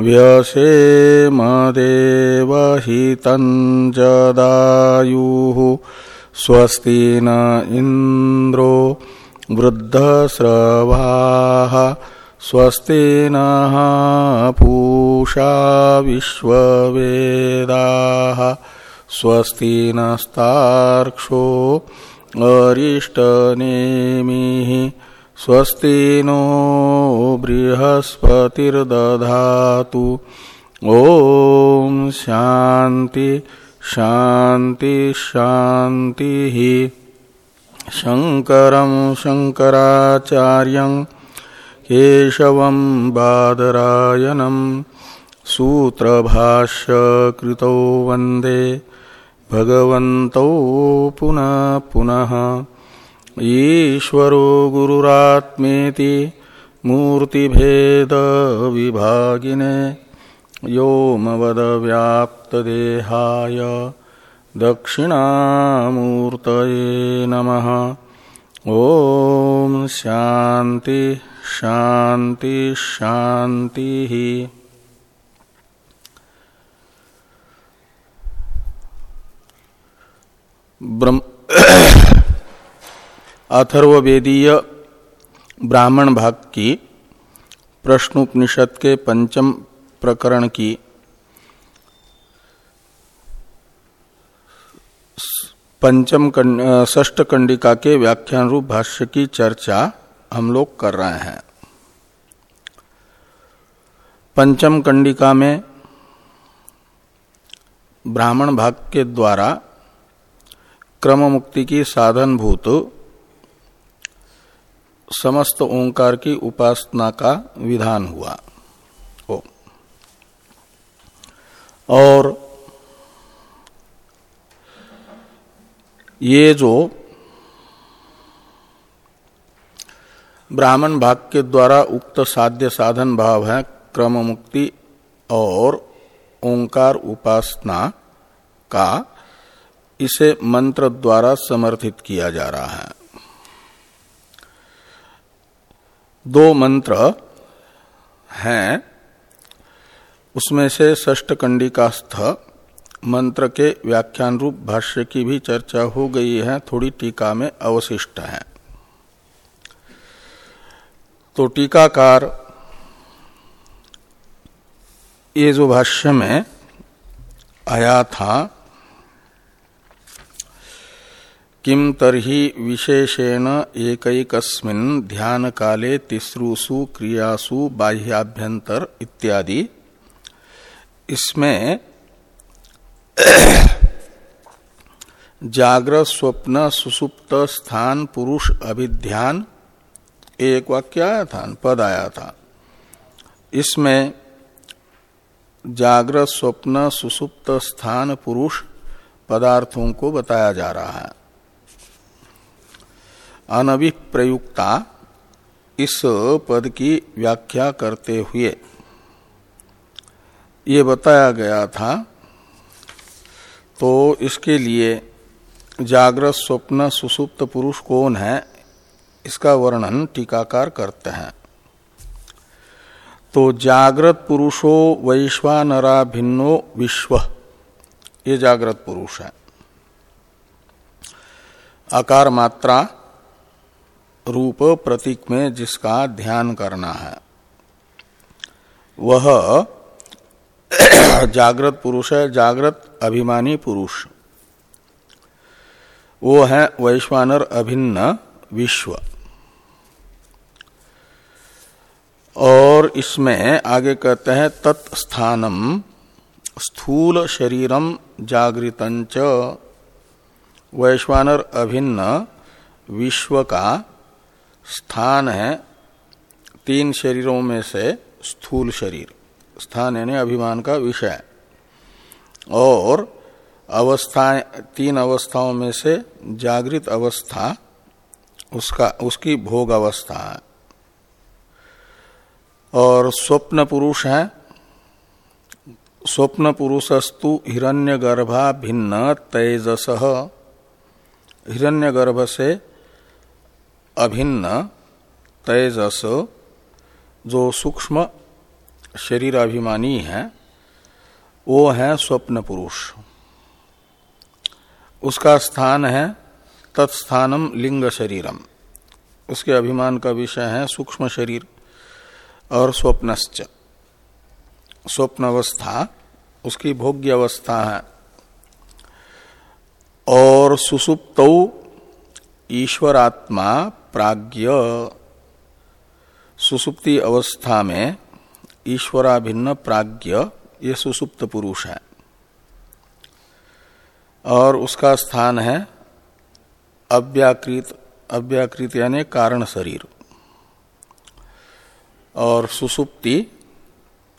स्थिरैरङ्गैस्तुष्टुवागुंशस्तनूभिर्व्यसेमदेवहितञ्जदायुः स्वस्ति न इन्द्रो वृद्धस्रवाः स्वस्ति नः पूषा विश्ववेदाः स्वस्ति नस्तार्क्ष्यो अरिष्टनेमिः स्वस्ति नो बृहस्पतिर्दधातु। ॐ शान्ति शान्ति, शान्तिः। शङ्करं शङ्कराचार्यं, केशवं बादरायणं, सूत्रभाष्यकृतौ वंदे। भगवन्तौ पुनः पुनः। ईश्वरो गुरुरात्मेति मूर्तिभेदविभागिने व्योमवदव्याप्तदेहाय दक्षिणामूर्तये नमः। ॐ शान्ति शान्ति शान्तिः। ब्रह्म अथर्वेदीय ब्राह्मण भाग की प्रश्नोपनिषद के पंचम प्रकरण की पंचम ष्ट कंडिका के व्याख्यान रूप भाष्य की चर्चा हम लोग कर रहे हैं। पंचम कंडिका में ब्राह्मण भाग के द्वारा क्रम मुक्ति की साधनभूत समस्त ओंकार की उपासना का विधान हुआ। हो और ये जो ब्राह्मण भाग के द्वारा उक्त साध्य साधन भाव है क्रम मुक्ति और ओंकार उपासना का, इसे मंत्र द्वारा समर्थित किया जा रहा है। दो मंत्र हैं। उसमें से ष्ट कंडिकास्थ मंत्र के व्याख्यान रूप भाष्य की भी चर्चा हो गई है, थोड़ी टीका में अवशिष्ट है। तो टीकाकार, ये जो भाष्य में आया था किम तरही विशेषेण एक ध्यान काले तिसृसु क्रियासु बाह्याभ्यंतर इत्यादि। इसमें जागृत स्वप्न सुसुप्त स्थान पुरुष अभिध्यान एक वाक्य आया था, पद आया था। इसमें जागृत स्वप्न सुसुप्त स्थान पुरुष पदार्थों को बताया जा रहा है। अनभिप्रयुक्ता इस पद की व्याख्या करते हुए। ये बताया गया था। तो इसके लिए जागृत स्वप्न सुसुप्त पुरुष कौन है? इसका वर्णन टीकाकार करते हैं। तो जागृत पुरुषो वैश्वानरा भिन्नो विश्व। ये जागृत पुरुष है। आकार मात्रा रूप प्रतीक में जिसका ध्यान करना है। वह जागृत पुरुष है, जागृत अभिमानी पुरुष। वो है वैश्वानर अभिन्न विश्व। और इसमें आगे कहते हैं, तत्स्थानम स्थूल शरीरम जागृतंच। वैश्वानर अभिन्न विश्व का स्थान है तीन शरीरों में से स्थूल शरीर। स्थान यानी अभिमान का विषय। और अवस्थाएँ तीन अवस्थाओं में से जागृत अवस्था, उसका, उसकी भोग अवस्था। है और स्वप्न पुरुष है। स्वप्न पुरुषस्तु हिरण्यगर्भा भिन्न तेजस। हिरण्यगर्भ से अभिन्न तेजस, जो सूक्ष्म शरीर अभिमानी है, वो है स्वप्न पुरुष। उसका स्थान है तत्स्थानम लिंग शरीरम। उसके अभिमान का विषय है सूक्ष्म शरीर और स्वप्नश्च। स्वप्न अवस्था उसकी भोग्य अवस्था है। और सुसुप्त ईश्वरात्मा प्राज्ञ सुसुप्ति अवस्था में ईश्वराभिन्न प्राज्ञ, ये सुसुप्त पुरुष है। और उसका स्थान है अव्याकृत अव्याकृत यानी कारण शरीर। और सुसुप्ति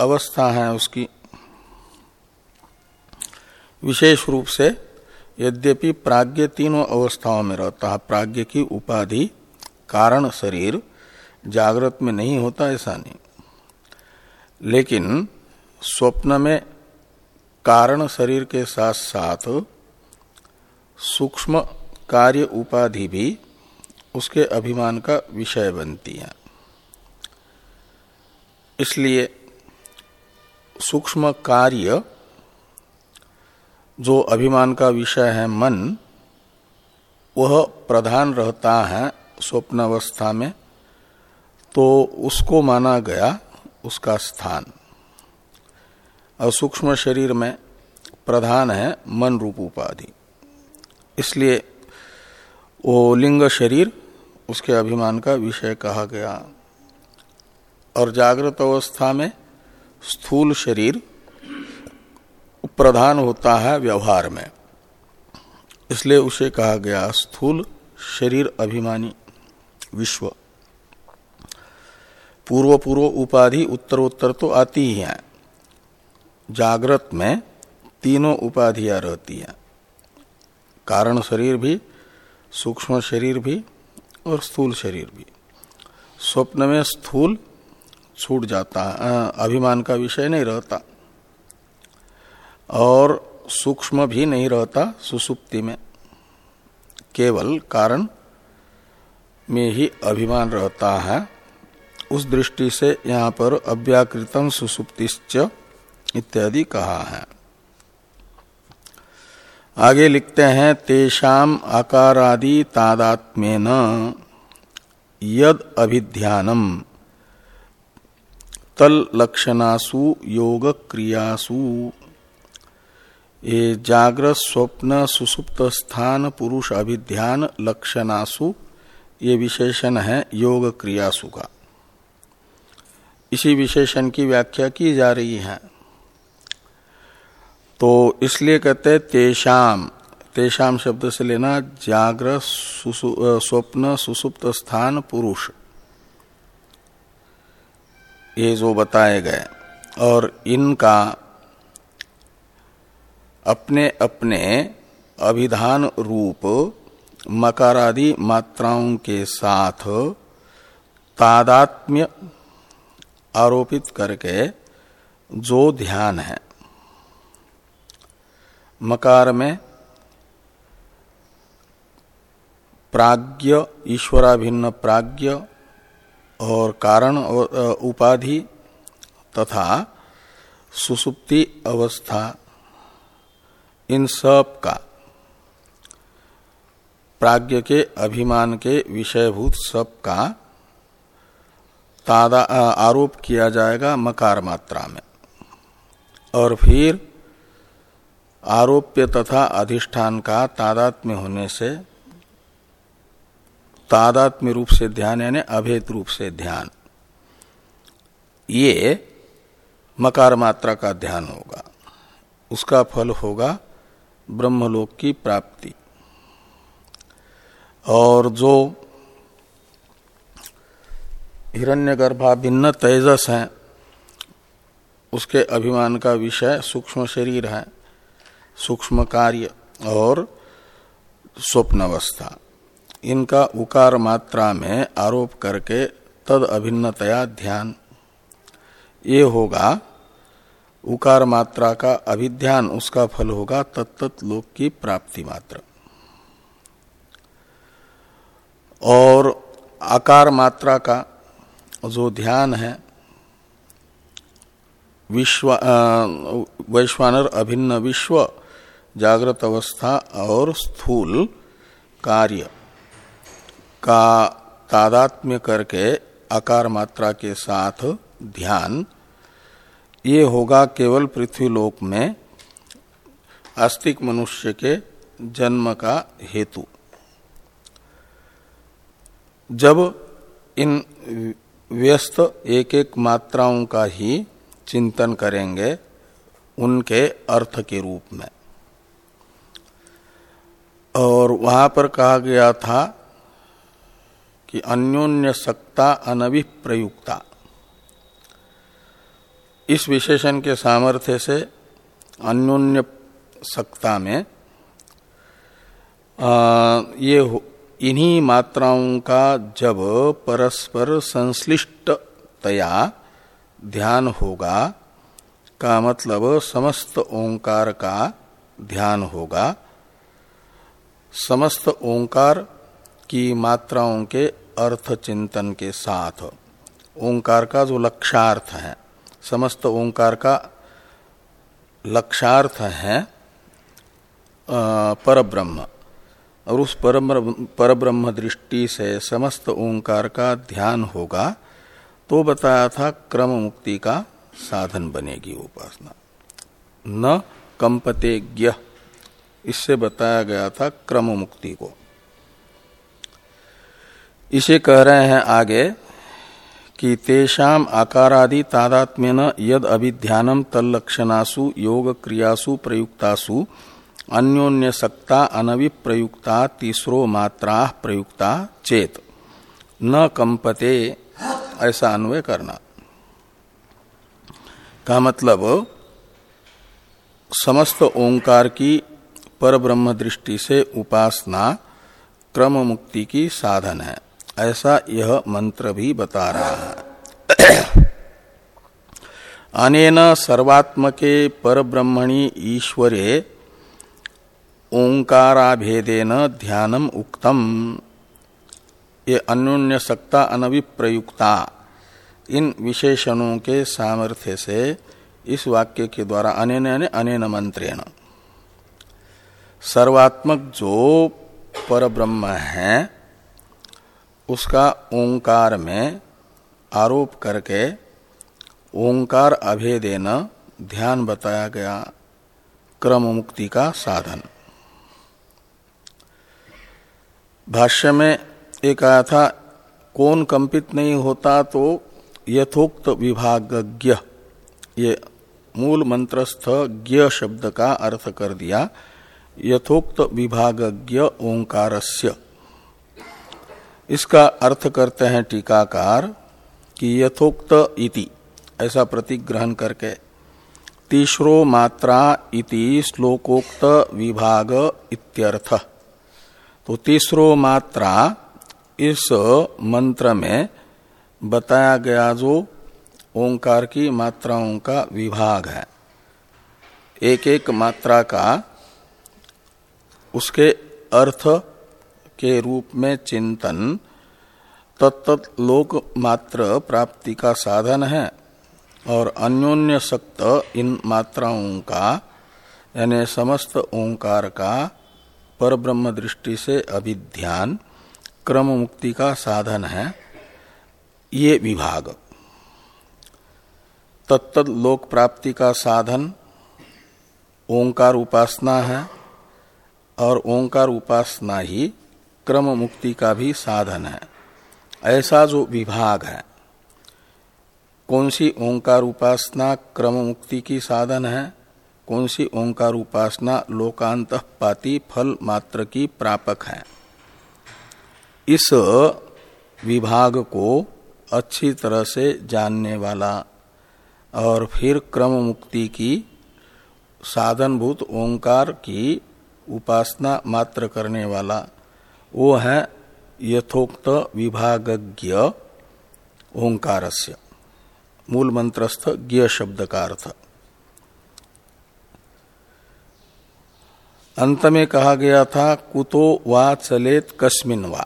अवस्था है उसकी। विशेष रूप से यद्यपि प्राज्ञ तीनों अवस्थाओं में रहता है, प्राज्ञ की उपाधि कारण शरीर जागृत में नहीं होता, ऐसा नहीं। लेकिन स्वप्न में कारण शरीर के साथ साथ सूक्ष्म कार्य उपाधि भी उसके अभिमान का विषय बनती है। इसलिए सूक्ष्म कार्य जो अभिमान का विषय है मन, वह प्रधान रहता है स्वप्न अवस्था में तो उसको माना गया उसका स्थान। और सूक्ष्म शरीर में प्रधान है मन रूप उपाधि। इसलिए वो लिंग शरीर, उसके अभिमान का विषय कहा गया। और जागृत अवस्था में स्थूल शरीर प्रधान होता है व्यवहार में। इसलिए उसे कहा गया स्थूल शरीर अभिमानी। विश्व। पूर्व पूर्व उपाधि उत्तरोत्तर तो आती ही है। जागृत में तीनों उपाधियाँ रहती हैं। कारण शरीर भी, सूक्ष्म शरीर भी और स्थूल शरीर भी। स्वप्न में स्थूल छूट जाता है अभिमान का विषय नहीं रहता। और सूक्ष्म भी नहीं रहता सुसुप्ति में। केवल कारण में ही अभिमान रहता है। उस दृष्टि से यहाँ पर अव्याकृतम सुसुप्तिश्च इत्यादि कहा है। आगे लिखते हैं, तेषाम आकारादि तादात्म्य यद अभिध्यानम तल लक्षणासु योग क्रियासु ये जागृत स्वप्न सुसुप्त स्थान पुरुष अभिध्यान लक्षणासु ये विशेषण है योग क्रियासु का। इसी विशेषण की व्याख्या की जा रही है। तो इसलिए कहते तेषाम। तेषाम शब्द से लेना जाग्र स्वप्न, सुसुप्त स्थान, पुरुष। ये जो बताए गए। और इनका अपने अपने अभिधान रूप मकारादि मात्राओं के साथ तादात्म्य आरोपित करके जो ध्यान है। मकार में प्राज्ञ, ईश्वराभिन्न प्राज्ञ और कारण उपाधि तथा सुसुप्ति अवस्था, इन सब का प्राज्ञ के, अभिमान के विषयभूत सब का तादा आरोप किया जाएगा मकार मात्रा में। और फिर आरोप्य तथा अधिष्ठान का तादात्म्य होने से, तादात्म्य रूप से ध्यान यानी अभेद रूप से ध्यान, ये मकार मात्रा का ध्यान होगा। उसका फल होगा ब्रह्मलोक की प्राप्ति। और जो हिरण्यगर्भा भिन्न तेजस हैं, उसके अभिमान का विषय सूक्ष्म शरीर है, सूक्ष्म कार्य और स्वप्न अवस्था इनका उकार मात्रा में आरोप करके तद अभिन्नतया ध्यान। ये होगा, उकार मात्रा का अभिध्यान, उसका फल होगा तत्त लोक की प्राप्ति मात्र। और आकार मात्रा का जो ध्यान है, विश्व वैश्वानर अभिन्न विश्व, जागृत अवस्था और स्थूल कार्य का तादात्म्य करके आकार मात्रा के साथ ध्यान, ये होगा केवल पृथ्वीलोक में आस्तिक मनुष्य के जन्म का हेतु। जब इन व्यस्त एक एक मात्राओं का ही चिंतन करेंगे उनके अर्थ के रूप में। और वहाँ पर कहा गया था कि अन्योन्य सत्ता अनभिप्रयुक्ता। इस विशेषण के सामर्थ्य से अन्योन्य सत्ता में आ, ये इन्हीं मात्राओं का जब परस्पर संश्लिष्टतया ध्यान होगा, का मतलब समस्त ओंकार का ध्यान होगा, समस्त ओंकार की मात्राओं के अर्थ चिंतन के साथ, ओंकार का जो लक्षार्थ है, समस्त ओंकार का लक्षार्थ है परब्रह्म। और उस पर ब्रह्म दृष्टि से समस्त ओंकार का ध्यान होगा तो बताया था क्रम मुक्ति का साधन बनेगी उपासना। न कंपते ज्ञ, इससे बताया गया था क्रम मुक्ति को। इसे कह रहे हैं आगे कि तेषाम आकारादि तादात्म्य यद अभिध्यानम तलक्षणासु योग क्रियासु प्रयुक्तासु अन्योन्य सक्ता अनविप्रयुक्ता तीसरो मात्रा प्रयुक्ता चेत। न कंपते ऐसा अन्वय करना। का मतलब? समस्त ओंकार की पर ब्रह्म दृष्टि से उपासना क्रम मुक्ति की साधन है। ऐसा यह मंत्र भी बता रहा है। अनेन सर्वात्मके परब्रह्मणि ईश्वरे ओंकाराभेदेन ध्यानम उक्तम। ये अन्योन्य सत्ता अनविप्रयुक्ता इन विशेषणों के सामर्थ्य से इस वाक्य के द्वारा अनेन अनेन मंत्रेण। सर्वात्मक जो परब्रह्म है, उसका ओंकार में आरोप करके ओंकार अभेदेन ध्यान बताया गया क्रम मुक्ति का साधन। भाष्य में एक आया था, कौन कंपित नहीं होता तो यथोक्त विभागज्ञ। ये मूल मंत्रस्थ ज्ञ शब्द का अर्थ कर दिया, यथोक्त विभागज्ञ ओंकारस्य। इसका अर्थ करते हैं टीकाकार कि यथोक्त इति, ऐसा प्रतीक ग्रहण करके, तीसरो मात्रा इति श्लोकोक्त विभाग इत्यर्थ। तो तीसरो मात्रा इस मंत्र में बताया गया जो ओंकार की मात्राओं का विभाग है। एक एक मात्रा का उसके अर्थ के रूप में चिंतन तत्त लोक मात्र प्राप्ति का साधन है और अन्योन्य सक्त इन मात्राओं का, यानी समस्त ओंकार का पर ब्रह्म दृष्टि से अभिध्यान क्रम मुक्ति का साधन है, ये विभाग। तत्त लोक प्राप्ति का साधन, ओंकार उपासना है, और ओंकार उपासना ही क्रम मुक्ति का भी साधन है। ऐसा जो विभाग है, कौन सी ओंकार उपासना क्रम मुक्ति की साधन है? कौन सी ओंकार उपासना लोकांत पाती फल मात्र की प्रापक है? इस विभाग को अच्छी तरह से जानने वाला और फिर क्रम मुक्ति की साधनभूत ओंकार की उपासना मात्र करने वाला, वो है यथोक्त विभागज्ञ ओंकारस्य। मूल मंत्रस्थ ज्ञ शब्द का अर्थ। अंत में कहा गया था, कुतो वा चलेत कस्मिन वा।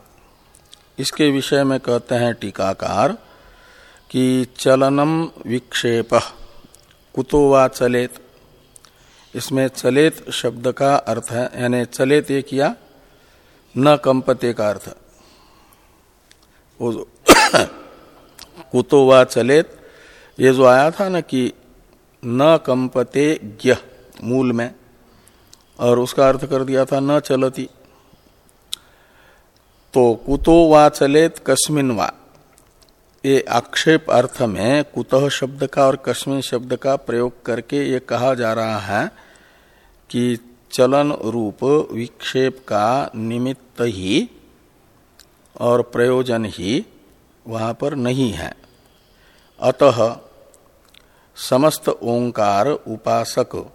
इसके विषय में कहते हैं टीकाकार कि चलनम विक्षेप, कुतो वा चलेत। इसमें चलेत शब्द का अर्थ है, यानी चलेत ये किया, न कंपते का अर्थ। कुतो वा चलेत, ये जो आया था ना कि न कंपते ज्ञ मूल में और उसका अर्थ कर दिया था न चलती। तो कुतो वा चलेत कस्मिन वा। ये आक्षेप अर्थ में कुतः शब्द का और कस्मिन शब्द का प्रयोग करके ये कहा जा रहा है कि चलन रूप विक्षेप का निमित्त ही और प्रयोजन ही वहाँ पर नहीं है। अतः समस्त ओंकार उपासक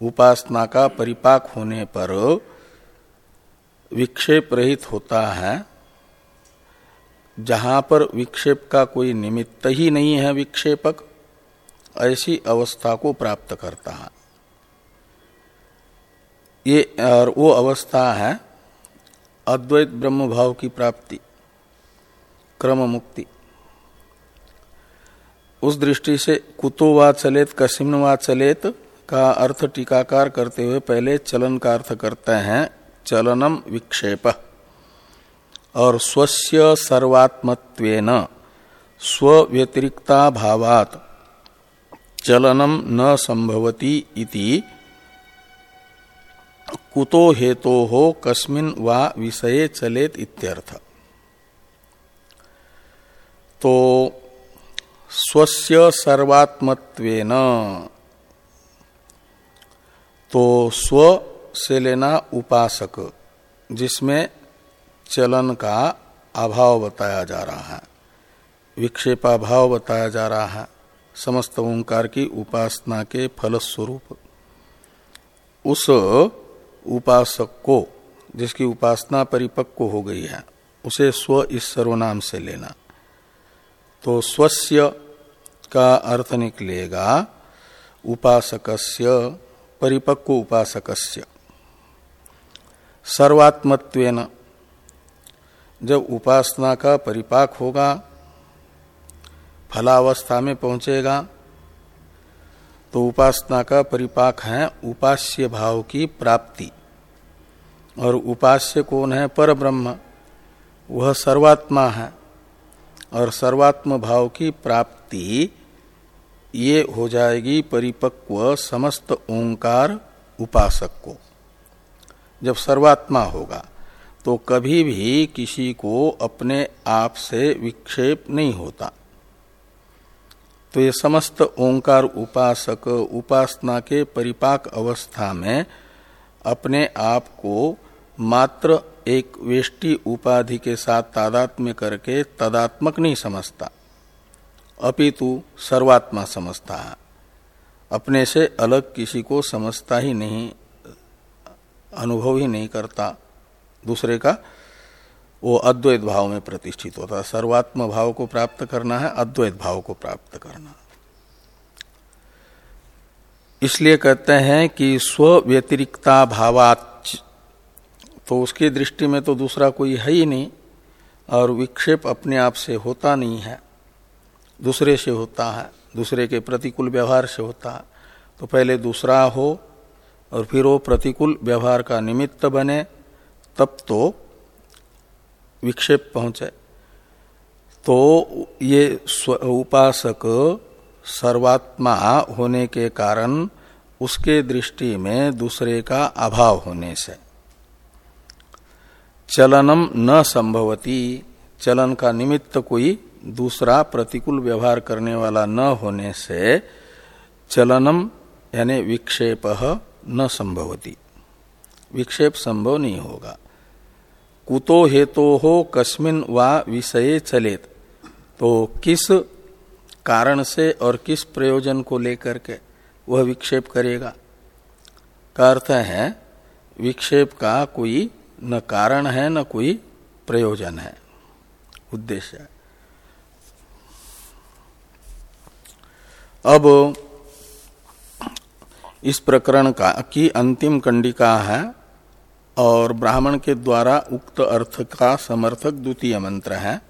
उपासना का परिपाक होने पर विक्षेप रहित होता है। जहाँ पर विक्षेप का कोई निमित्त ही नहीं है विक्षेपक, ऐसी अवस्था को प्राप्त करता है। ये और वो अवस्था है अद्वैत ब्रह्म भाव की प्राप्ति, क्रम मुक्ति। उस दृष्टि से कुतो वा चलेत कसिम वा चलेत का अर्थ टीकाकार करते हुए पहले चलन का अर्थ करते हैं, चलनम विक्षेप। और स्वस्य सर्वात्मत्वेन स्व व्यतिरिक्ता भावात, चलनम न संभवती इति, कुतो हेतो हो कस्मिन वा विषये चलेत इत्यर्थ। तो स्वस्य सर्वात्मत्वेन तो स्व से लेना उपासक, जिसमें चलन का अभाव बताया जा रहा है, विक्षेपाभाव बताया जा रहा है, समस्त ओंकार की उपासना के फलस्वरूप। उस उपासक को, जिसकी उपासना परिपक्व हो गई है, उसे स्व इस सर्वनाम से लेना। तो स्वस्य का अर्थ निकलेगा उपासकस्य परिपक्व उपासक सर्वात्मत्वेन जब उपासना का परिपाक होगा, फलावस्था में पहुंचेगा तो उपासना का परिपाक है उपास्य भाव की प्राप्ति। और उपास्य कौन है? पर ब्रह्म वह सर्वात्मा है और सर्वात्म भाव की प्राप्ति ये हो जाएगी परिपक्व समस्त ओंकार उपासक को। जब सर्वात्मा होगा तो कभी भी किसी को अपने आप से विक्षेप नहीं होता। तो ये समस्त ओंकार उपासक, उपासना के परिपाक अवस्था में अपने आप को मात्र एक वेष्टि उपाधि के साथ तादात्म्य करके तदात्मक नहीं समझता। अपितु सर्वात्मा समझता है अपने से अलग किसी को समझता ही नहीं, अनुभव ही नहीं करता। दूसरे का, वो अद्वैत भाव में प्रतिष्ठित होता है। सर्वात्म भाव को प्राप्त करना है, अद्वैत भाव को प्राप्त करना। इसलिए कहते हैं कि स्व व्यतिरिक्ता भावाच तो उसकी दृष्टि में तो दूसरा कोई है ही नहीं, और विक्षेप अपने आप से होता नहीं है। दूसरे से होता है, दूसरे के प्रतिकूल व्यवहार से होता है। तो पहले दूसरा हो और फिर वो प्रतिकूल व्यवहार का निमित्त बने, तब तो विक्षेप पहुँचे। तो ये उपासक सर्वात्मा होने के कारण उसके दृष्टि में दूसरे का अभाव होने से। चलनम न संभवती, चलन का निमित्त कोई दूसरा प्रतिकूल व्यवहार करने वाला न होने से चलनम, यानी विक्षेप न संभवती। विक्षेप संभव नहीं होगा। कुतो हेतो हो कस्मिन वा विषय चलेत। तो किस कारण से और किस प्रयोजन को लेकर के वह विक्षेप करेगा? का अर्थ है, विक्षेप का कोई न कारण है, न कोई प्रयोजन है। उद्देश्य है। अब इस प्रकरण का, की अंतिम कंडिका है, और ब्राह्मण के द्वारा उक्त अर्थ का समर्थक द्वितीय मंत्र है।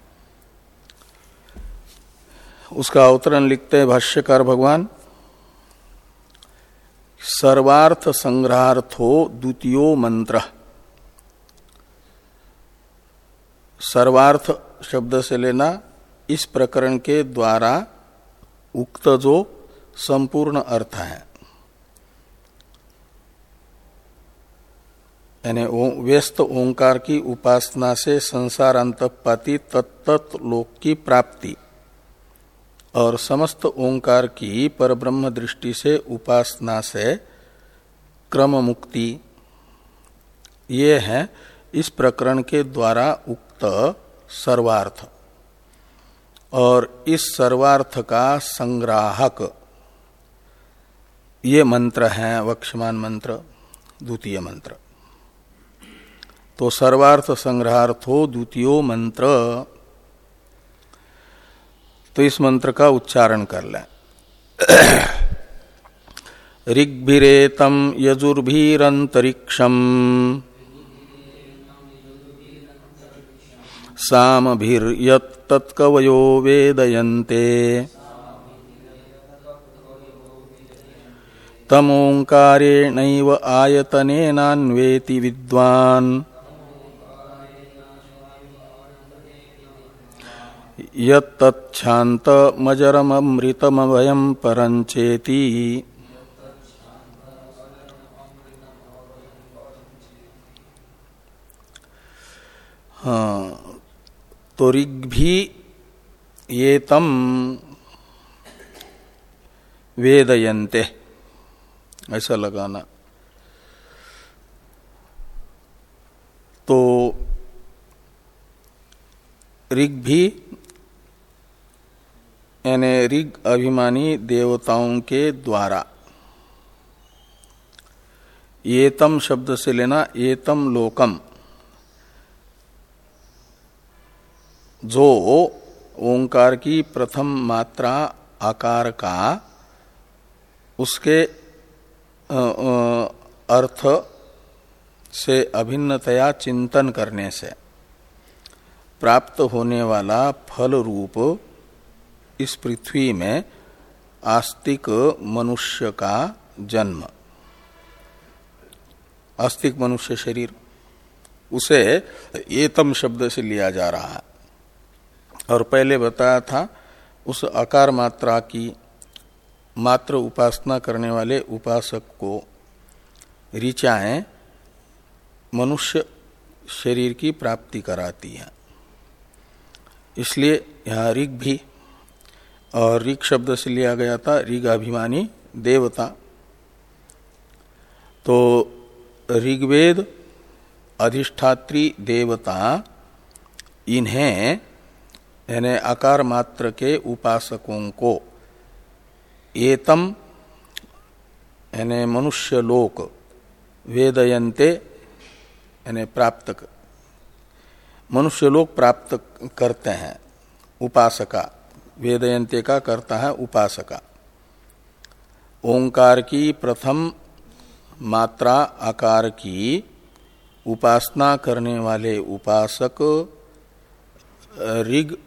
उसका अवतरण लिखते हैं भाष्यकार भगवान, सर्वार्थ संग्रहार्थो द्वितीयो मंत्र। सर्वार्थ शब्द से लेना इस प्रकरण के द्वारा उक्त जो संपूर्ण अर्थ है। यानी व्यस्त ओंकार की उपासना से संसार अंतपाती तत्त लोक की प्राप्ति और समस्त ओंकार की परब्रह्म दृष्टि से उपासना से क्रम मुक्ति ये है इस प्रकरण के द्वारा उक्त सर्वार्थ। और इस सर्वार्थ का संग्राहक। ये मंत्र है वक्षमान मंत्र, द्वितीय मंत्र। तो सर्वार्थ संग्रहार्थो द्वितीय मंत्र। तो इस मंत्र का उच्चारण कर लें। ऋग्भिरेतम यजुर्भीरंतरिक्षम सामभिर्यत्तत्कवयो वेदयन्ते। तमोङ्कारेणैव आयतनेनान्वेति विद्वान्। यत्तच्छान्तमजरममृतमभयं परञ्चेति। हाँ। तो ऋग भी ये तम वेदयंते ऐसा लगाना। तो ऋग भी, यानी ऋग अभिमानी देवताओं के द्वारा। येतम शब्द से लेना येतम लोकम। जो ओंकार की प्रथम मात्रा आकार का, उसके अर्थ से अभिन्नतया चिंतन करने से प्राप्त होने वाला फल रूप इस पृथ्वी में आस्तिक मनुष्य का जन्म। आस्तिक मनुष्य शरीर, उसे एतम शब्द से लिया जा रहा है। और पहले बताया था, उस आकार मात्रा की मात्र उपासना करने वाले उपासक को ऋचाएँ मनुष्य शरीर की प्राप्ति कराती हैं। इसलिए यहाँ ऋग भी, और ऋग शब्द से लिया गया था, ऋग अभिमानी देवता। तो ऋग्वेद अधिष्ठात्री देवता इन्हें यानी आकार मात्र के उपासकों को। एतम, यानी मनुष्य लोक वेदयंते यानी प्राप्त मनुष्य लोक प्राप्त करते हैं, उपासका। वेदयंते का करता है उपासका। ओंकार की प्रथम मात्रा, आकार की उपासना करने वाले उपासक, ऋग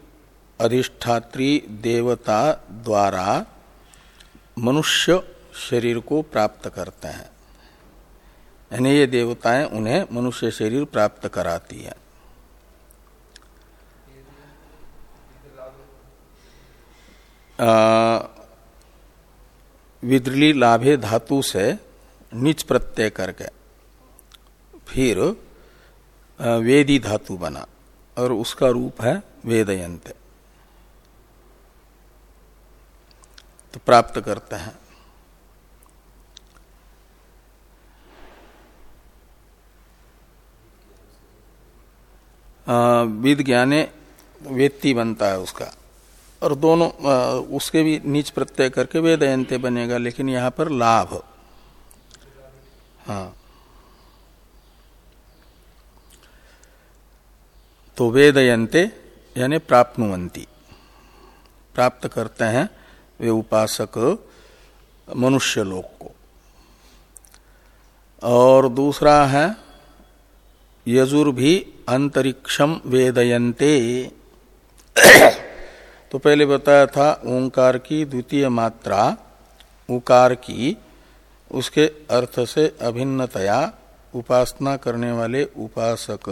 अधिष्ठात्री देवता द्वारा मनुष्य शरीर को प्राप्त करते हैं। यानी ये देवताएँ उन्हें मनुष्य शरीर प्राप्त कराती है। विद्रली लाभे धातु से निच प्रत्यय करके फिर वेदी धातु बना और उसका रूप है वेदयंत। तो प्राप्त करते हैं। विद ज्ञाने वेत्ती बनता है उसका। और दोनों आ, उसके भी नीच प्रत्यय करके वेदयंते बनेगा लेकिन यहाँ पर लाभ। हाँ। तो वेदयंते यानी प्राप्नुवंती। प्राप्त करते हैं। वे उपासक मनुष्य लोक को। और दूसरा है, यजुर भी अंतरिक्षम वेदयंते तो पहले बताया था, ओंकार की द्वितीय मात्रा, उकार की, उसके अर्थ से अभिन्नतया उपासना करने वाले उपासक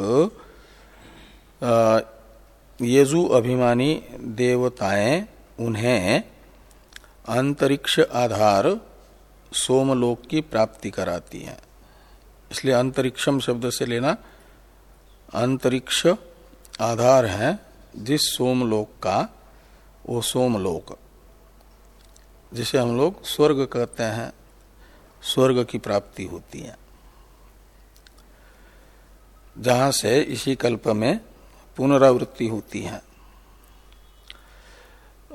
यजु अभिमानी देवताएँ उन्हें अंतरिक्ष आधार सोमलोक की प्राप्ति कराती है। इसलिए अंतरिक्षम शब्द से लेना अंतरिक्ष आधार है जिस सोमलोक का, वो सोमलोक, जिसे हम लोग स्वर्ग कहते हैं, स्वर्ग की प्राप्ति होती है। जहाँ से इसी कल्प में पुनरावृत्ति होती है।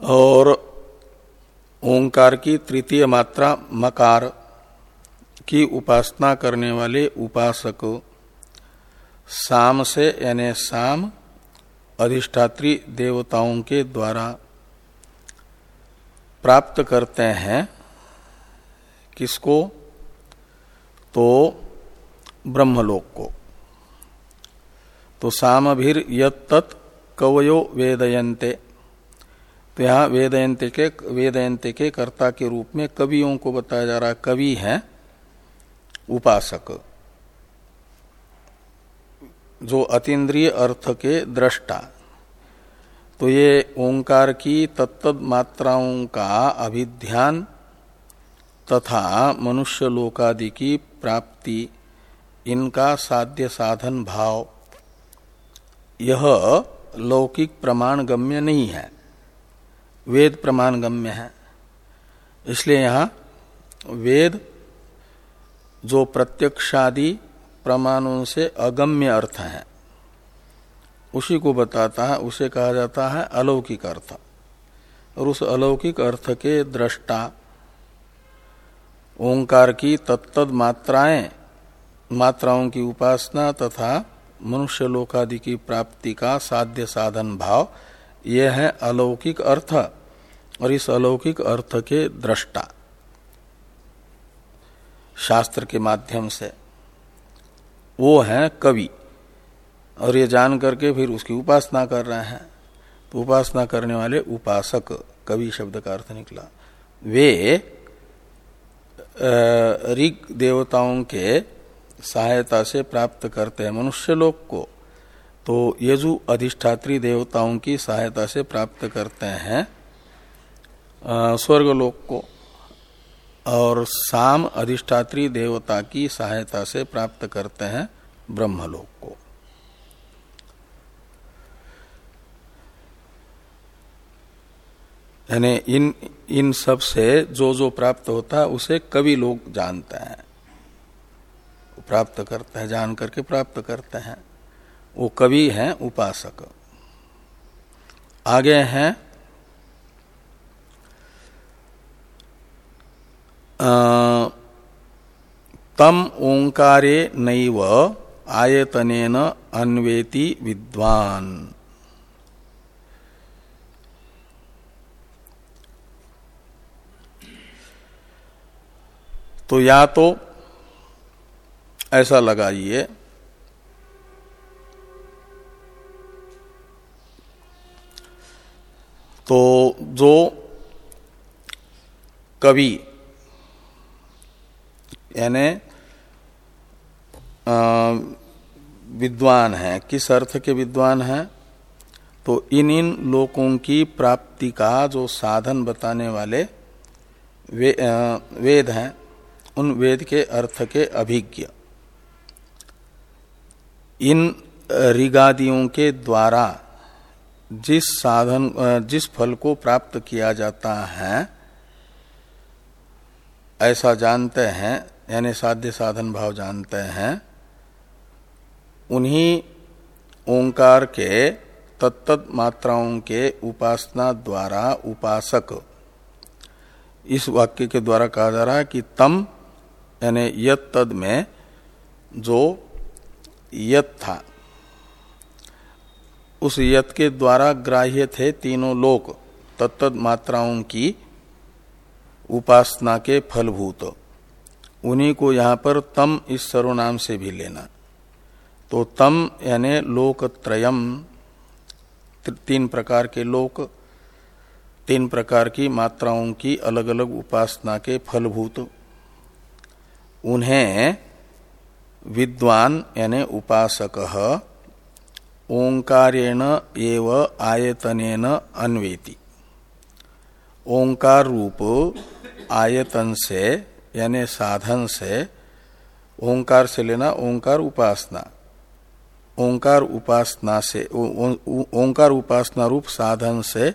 और ओंकार की तृतीय मात्रा, मकार की उपासना करने वाले उपासक, साम से यानी साम, अधिष्ठात्री देवताओं के द्वारा प्राप्त करते हैं। किसको? तो ब्रह्मलोक को। तो सामभिर यत कवयो वेदयंते तो यहाँ वेदयंते के वेदयंते के कर्ता के रूप में कवियों को बताया जा रहा कवि है, उपासक, जो अतीन्द्रिय अर्थ के दृष्टा। तो ये ओंकार की तत्त मात्राओं का अभिध्यान तथा मनुष्य लोकादि की प्राप्ति, इनका साध्य साधन भाव, यह लौकिक प्रमाण गम्य नहीं है। वेद प्रमाण गम्य है। इसलिए यहाँ वेद जो प्रत्यक्षादि प्रमाणों से अगम्य अर्थ है, उसी को बताता है, उसे कहा जाता है अलौकिक अर्थ। और उस अलौकिक अर्थ के दृष्टा, ओंकार की तत्त मात्राएँ, मात्राओं की उपासना तथा मनुष्य लोकादि की प्राप्ति का साध्य साधन भाव यह है अलौकिक अर्थ और इस अलौकिक अर्थ के दृष्टा। शास्त्र के माध्यम से। वो है कवि। और ये जान करके फिर उसकी उपासना कर रहे हैं। तो उपासना करने वाले उपासक, कवि शब्द का अर्थ निकला। वे ऋग देवताओं के सहायता से प्राप्त करते हैं मनुष्य लोक को। तो यजु अधिष्ठात्री देवताओं की सहायता से प्राप्त करते हैं स्वर्गलोक को, और साम अधिष्ठात्री देवता की सहायता से प्राप्त करते हैं ब्रह्मलोक को। यानी इन इन सबसे जो जो प्राप्त होता है, उसे कवि लोग जानते हैं। प्राप्त करते हैं, जान करके प्राप्त करते हैं। वो कवि हैं उपासक। आगे हैं तम ओंकारे नैव आयतनेन अन्वेति विद्वान। तो या तो ऐसा लगाइए तो जो कवि यानी विद्वान है किस अर्थ के विद्वान है तो इन इन लोकों की प्राप्ति का जो साधन बताने वाले वे, वेद हैं उन वेद के अर्थ के अभिज्ञ। इन ऋगादियों के द्वारा जिस साधन जिस फल को प्राप्त किया जाता है, ऐसा जानते हैं, यानी साध्य साधन भाव जानते हैं, उन्हीं ओंकार के तत्त मात्राओं के उपासना द्वारा उपासक। इस वाक्य के द्वारा कहा जा रहा है कि तम, यानी यत तद में, जो यत था उस यत के द्वारा ग्राह्य थे तीनों लोक तत्त मात्राओं की उपासना के फलभूत। उन्हीं को यहाँ पर तम इस सर्वनाम से भी लेना। तो तम यानी लोकत्रयम तीन प्रकार के लोक, तीन प्रकार की मात्राओं की अलग अलग उपासना के फलभूत। उन्हें विद्वान यानि उपासक ओंकारेण एव आयतनेन अन्वेति। ओंकार रूप आयतन से यानी साधन से ओंकार से लेना ओंकार उपासना। ओंकार उपासना से ओंकार उपासना रूप साधन से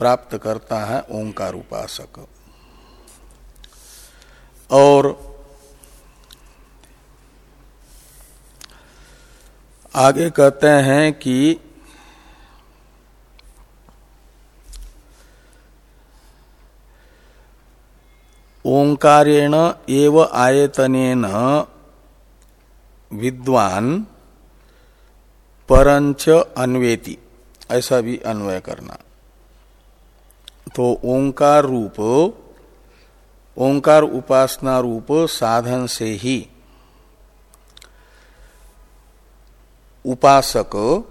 प्राप्त करता है ओंकार उपासक। और आगे कहते हैं कि ओंकारेण एव आयतनेन विद्वान परंच अन्वेति, ऐसा भी अन्वय करना। तो ओंकार रूप, ओंकार उपासना रूप साधन से ही उपासक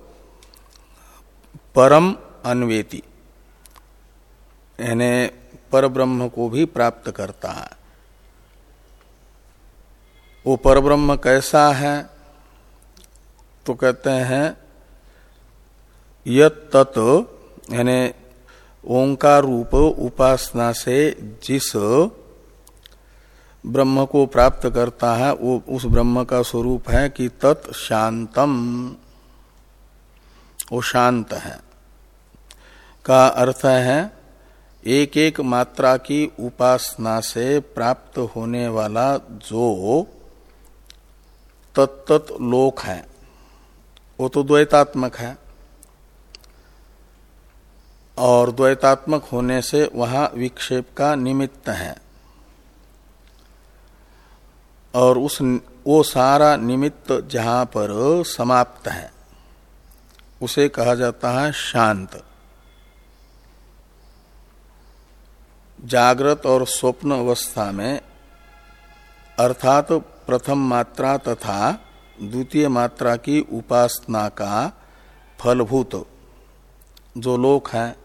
परम अन्वेति। यानी पर ब्रह्म को भी प्राप्त करता है। वो परब्रह्म कैसा है? तो कहते हैं, यत तत्, यानी ओंकार रूप उपासना से जिस ब्रह्म को प्राप्त करता है, वो उस ब्रह्म का स्वरूप है कि तत् शांतम। वो शांत है। का अर्थ है एक एक मात्रा की उपासना से प्राप्त होने वाला जो तत्त लोक है, वो तो द्वैतात्मक है। और द्वैतात्मक होने से वहाँ विक्षेप का निमित्त है। और उस वो सारा निमित्त जहाँ पर समाप्त है। उसे कहा जाता है शांत। जागृत और स्वप्न अवस्था में, अर्थात प्रथम मात्रा तथा द्वितीय मात्रा की उपासना का फलभूत जो लोक है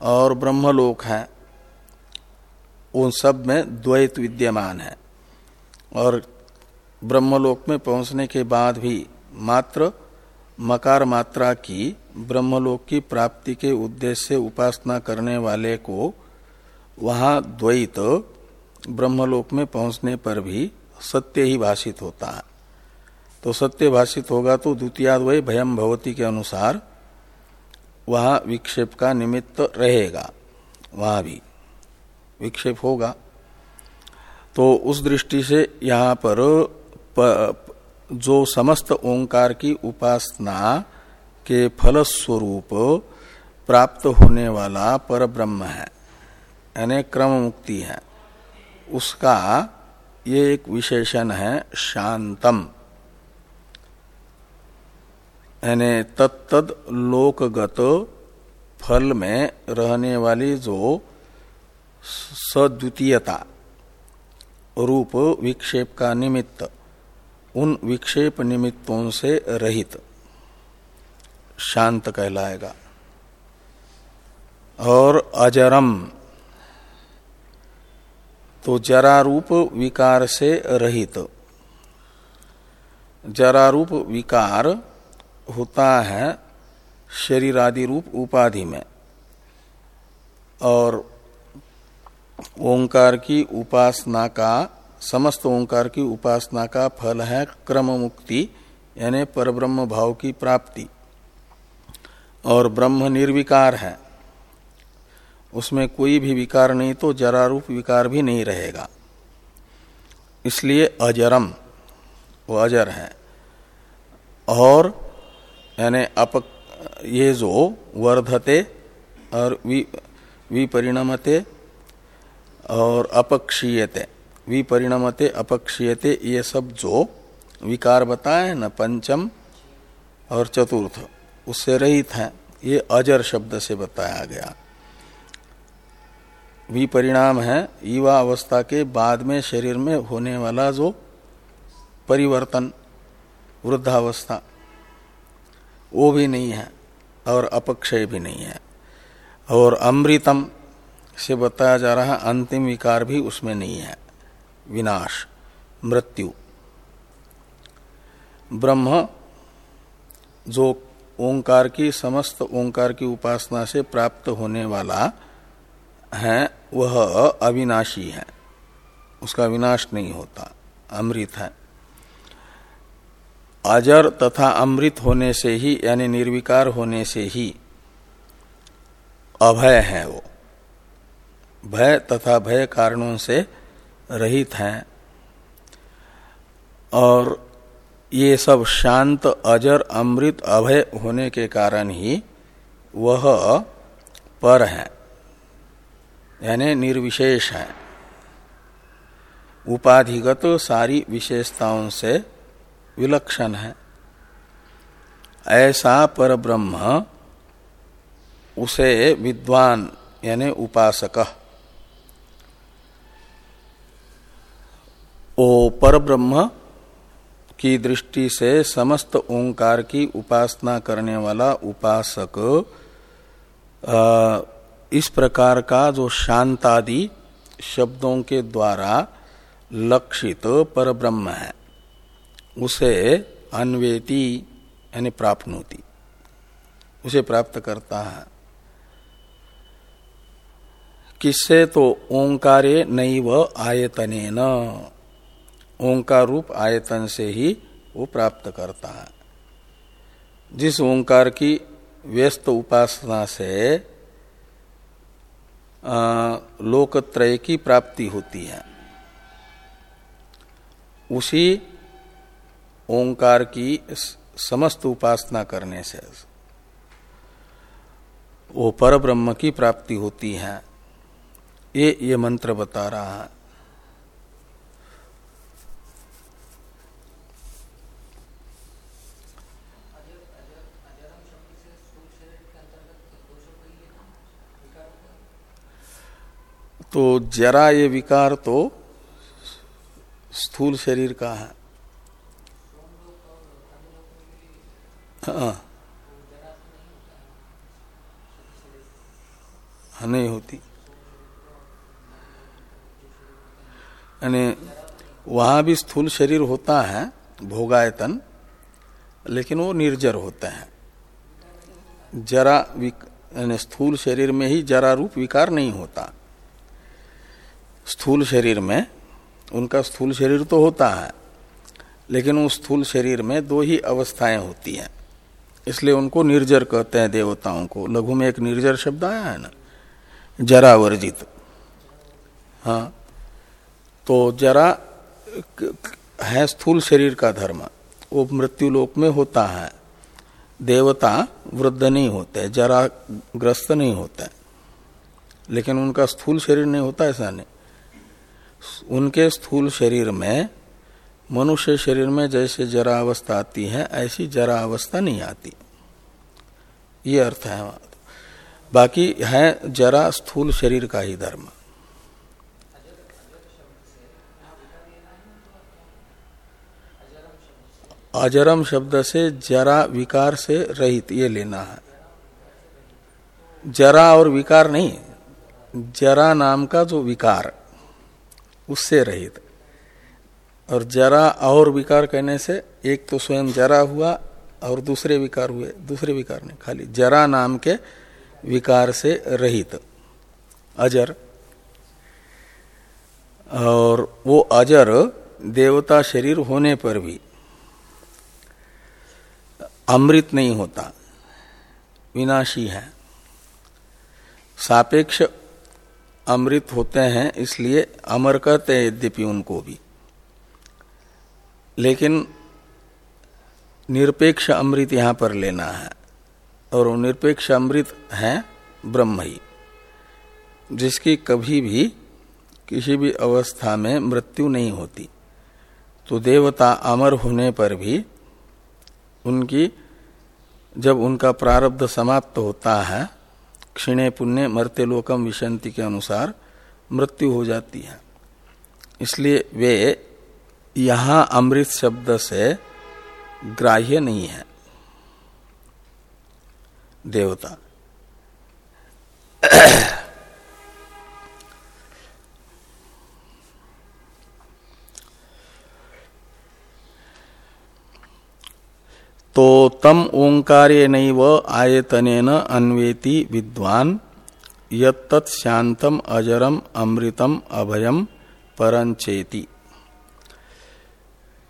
और ब्रह्मलोक है, उन सब में द्वैत विद्यमान है। और ब्रह्मलोक में पहुँचने के बाद भी मात्र मकार मात्रा की ब्रह्मलोक की प्राप्ति के उद्देश्य से उपासना करने वाले को वहाँ द्वैत ब्रह्मलोक में पहुँचने पर भी सत्य ही भाषित होता है। तो सत्य भाषित होगा तो द्वितीयाद्वय भयम भवती के अनुसार वहाँ विक्षेप का निमित्त रहेगा। वहाँ भी विक्षेप होगा। तो उस दृष्टि से यहाँ पर प, जो समस्त ओंकार की उपासना के फलस्वरूप प्राप्त होने वाला पर ब्रह्म है यानी क्रम मुक्ति है। उसका ये एक विशेषण है शांतम। यानी तत्तद लोकगत फल में रहने वाली जो सद्वितीयता रूप विक्षेप का निमित्त, उन विक्षेप निमित्तों से रहित। शांत कहलाएगा। और अजरम तो जरारूप विकार से रहित। जरारूप विकार होता है शरीर आदि रूप उपाधि में, और ओंकार की उपासना का समस्त ओंकार की उपासना का फल है क्रम मुक्ति यानी परब्रह्म भाव की प्राप्ति। और ब्रह्म निर्विकार है। उसमें कोई भी विकार नहीं तो जरारूप विकार भी नहीं रहेगा। इसलिए अजरम वो अजर है। और यानी अप ये जो वर्धते और वि, विपरिणमते और अपक्षीयते, विपरिणमते, अपक्षीयते, ये सब जो विकार बताए, न पंचम और चतुर्थ, उससे रहित है। ये अजर शब्द से बताया गया। विपरिणाम है युवा अवस्था के बाद में शरीर में होने वाला जो परिवर्तन, वृद्धावस्था, वो भी नहीं है और अपक्षय भी नहीं है। और अमृतम से बताया जा रहा अंतिम विकार भी उसमें नहीं है। विनाश, मृत्यु। ब्रह्म, जो ओंकार की, समस्त ओंकार की उपासना से प्राप्त होने वाला है, वह अविनाशी है। उसका विनाश नहीं होता, अमृत है। अजर तथा अमृत होने से ही, यानी निर्विकार होने से ही अभय है वो। भय तथा भय कारणों से रहित हैं। और ये सब शांत, अजर, अमृत, अभय होने के कारण ही वह पर है, यानी निर्विशेष है। उपाधिगत सारी विशेषताओं से विलक्षण है। ऐसा पर ब्रह्म उसे विद्वान, यानी उपासक ओ पर ब्रह्म की दृष्टि से समस्त ओंकार की उपासना करने वाला उपासक इस प्रकार का जो शांतादि शब्दों के द्वारा लक्षित पर ब्रह्म है, उसे अन्वेति यानी प्राप्त होती उसे प्राप्त करता है। किससे तो ओंकारे नैव आयतने न ओंकार रूप आयतन से ही वो प्राप्त करता है। जिस ओंकार की व्यस्त उपासना से लोकत्रय की प्राप्ति होती है, उसी ओंकार की समस्त उपासना करने से वो पर ब्रह्म की प्राप्ति होती है। ये ये मंत्र बता रहा है। तो जरा ये विकार तो स्थूल शरीर का है। हाँ, हाँ नहीं होती। यानी वहाँ भी स्थूल शरीर होता है भोगायतन लेकिन वो निर्जर होते हैं। जरा यानी स्थूल शरीर में ही जरा रूप विकार नहीं होता। स्थूल शरीर में, उनका स्थूल शरीर तो होता है, लेकिन उस स्थूल शरीर में दो ही अवस्थाएँ होती हैं। इसलिए उनको निर्जर कहते हैं देवताओं को। लघु में एक निर्जर शब्द आया है ना? जरा वर्जित हाँ तो जरा है स्थूल शरीर का धर्म। वो मृत्यु लोक में होता है। देवता वृद्ध नहीं होते जरा ग्रस्त नहीं होते। लेकिन उनका स्थूल शरीर नहीं होता, ऐसा नहीं। उनके स्थूल शरीर में, मनुष्य शरीर में जैसे जरा अवस्था आती है, ऐसी जरा अवस्था नहीं आती। ये अर्थ है बाकी है जरा स्थूल शरीर का ही धर्म। अजरम शब्द से जरा विकार से रहित ये लेना है। जरा और विकार नहीं, जरा नाम का जो विकार उससे रहित। और जरा और विकार कहने से एक तो स्वयं जरा हुआ और दूसरे विकार हुए, दूसरे विकार ने खाली जरा नाम के विकार से रहित। अजर। और वो अजर देवता शरीर होने पर भी अमृत नहीं होता, विनाशी है। सापेक्ष अमृत होते हैं, इसलिए अमर कहते हैं यद्यपि उनको भी। लेकिन निरपेक्ष अमृत यहाँ पर लेना है, और वो निरपेक्ष अमृत है ब्रह्म ही, जिसकी कभी भी किसी भी अवस्था में मृत्यु नहीं होती। तो देवता अमर होने पर भी उनकी, जब उनका प्रारब्ध समाप्त होता है क्षिणे पुण्य मरते लोकम विशंति के अनुसार मृत्यु हो जाती है। इसलिए वे यहाँ अमृत शब्द से ग्राह्य नहीं है। देवता। तो तम ओंकार आयतन अन्वेति विद्वान, यत्तत् अजरम अमृतम अभयम परंचेति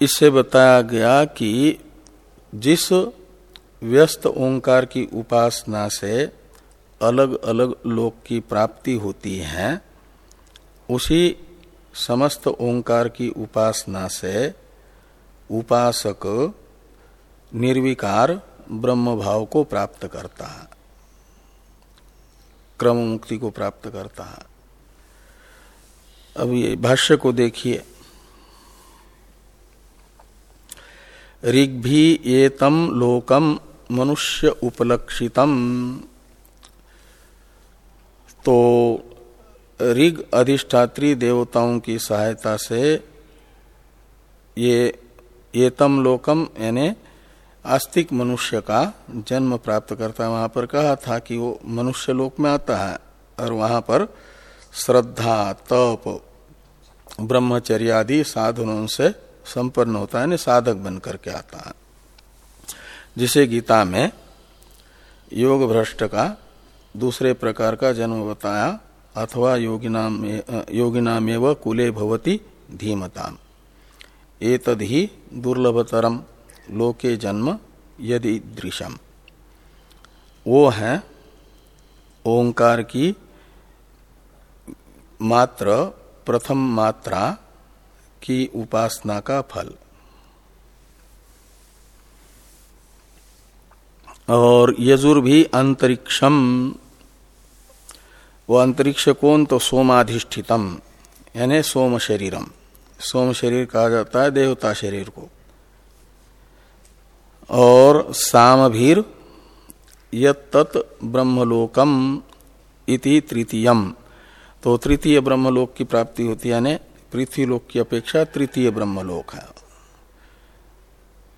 इससे बताया गया कि जिस व्यस्त ओंकार की उपासना से अलग अलग लोक की प्राप्ति होती है, उसी समस्त ओंकार की उपासना से उपासक निर्विकार ब्रह्म भाव को प्राप्त करता है। क्रम मुक्ति को प्राप्त करता है। अब ये भाष्य को देखिए। ऋग भी तम लोकम मनुष्य उपलक्षितम। तो ऋग अधिष्ठात्री देवताओं की सहायता से ये एतम लोकम यानी आस्तिक मनुष्य का जन्म प्राप्त करता है वहाँ पर कहा था कि वो मनुष्य लोक में आता है और वहाँ पर श्रद्धा, तप, ब्रह्मचर्य आदि साधनों से संपन्न होता है, यानी साधक बन करके आता है। जिसे गीता में योग भ्रष्ट का दूसरे प्रकार का जन्म बताया, अथवा योगिना में व कुले भवती धीमताम। एतद ही दुर्लभतरम। लोके जन्म यदि दृशम। वो है ओंकार की मात्र, प्रथम मात्रा की उपासना का फल। और यजुर अंतरिक्षम। वो अंतरिक्ष कौन तो सोमाधिष्ठितम, यानी सोम शरीरम। सोम शरीर कहा जाता है देवता शरीर को। और सामभीर यत ब्रह्मलोकम इति तृतीयम। तो तृतीय ब्रह्मलोक की प्राप्ति होती है, यानी पृथ्वीलोक की अपेक्षा तृतीय ब्रह्मलोक है।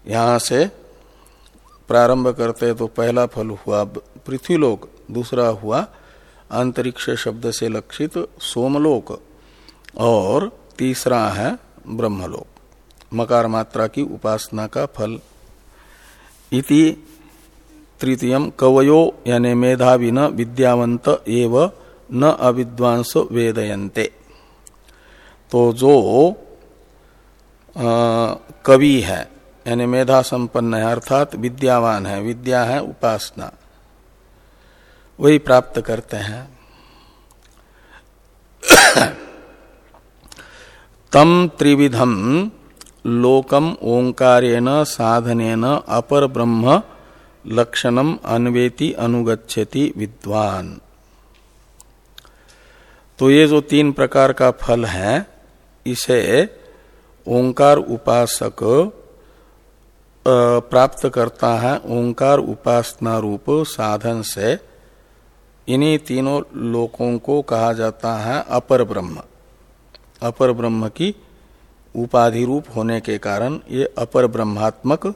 यहाँ से प्रारंभ करते तो पहला फल हुआ पृथ्वीलोक दूसरा हुआ अंतरिक्ष शब्द से लक्षित सोमलोक, और तीसरा है ब्रह्मलोक। मकार मात्रा की उपासना का फल इति तृतीय कवयो यानी मेधावी न विद्यावंत एव न अविद्वांस वेदयंते तो जो कवि है, यानी मेधा संपन्न है, अर्थात विद्यावान है, विद्या है, उपासना, वही प्राप्त करते हैं। तम त्रिविधम लोकम ओंकारेण साधनेन अपर ब्रह्म लक्षणम अन्वेति अनुगछति विद्वान। तो ये जो तीन प्रकार का फल है, इसे ओंकार उपासक प्राप्त करता है। ओंकार उपासना रूप साधन से इन्हीं तीनों लोकों को कहा जाता है अपर ब्रह्म। अपर ब्रह्म की उपाधि रूप होने के कारण ये अपर ब्रह्मात्मक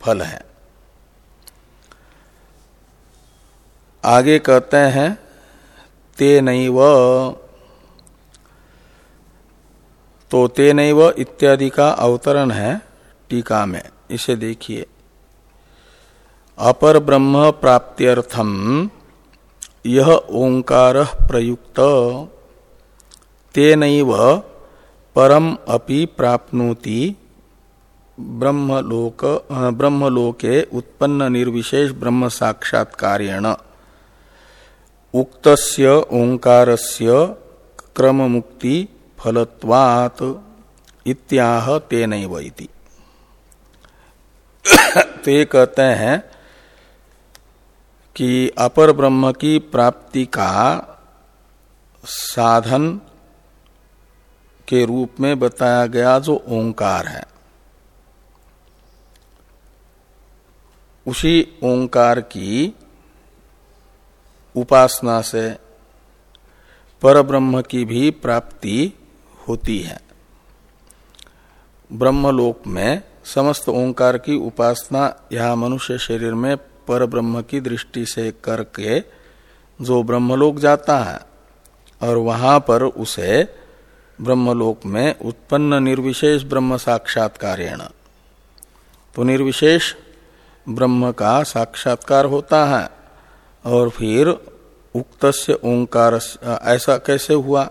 फल है। आगे कहते हैं, ते नैव तो ते नैव इत्यादि का अवतरण है टीका में। इसे देखिए। अपर ब्रह्म प्राप्त्यर्थम, यह ओंकार प्रयुक्त तेनैव परम अपि प्राप्नोति ब्रह्मलोक ब्रह्मलोके उत्पन्न निर्विशेष ब्रह्म साक्षात्कारेण। उक्तस्य ओंकारस्य क्रम मुक्ति फलत्वात् इत्याह तेन इति। ते कहते हैं कि अपर ब्रह्म की प्राप्ति का साधन के रूप में बताया गया जो ओंकार है। उसी ओंकार की उपासना से पर ब्रह्म की भी प्राप्ति होती है। ब्रह्मलोक में समस्त ओंकार की उपासना यह मनुष्य शरीर में पर ब्रह्म की दृष्टि से करके जो ब्रह्मलोक जाता है और वहाँ पर उसे ब्रह्मलोक में उत्पन्न निर्विशेष ब्रह्म साक्षात्कार तो निर्विशेष ब्रह्म का साक्षात्कार होता है और फिर उक्त से ओंकार ऐसा कैसे हुआ?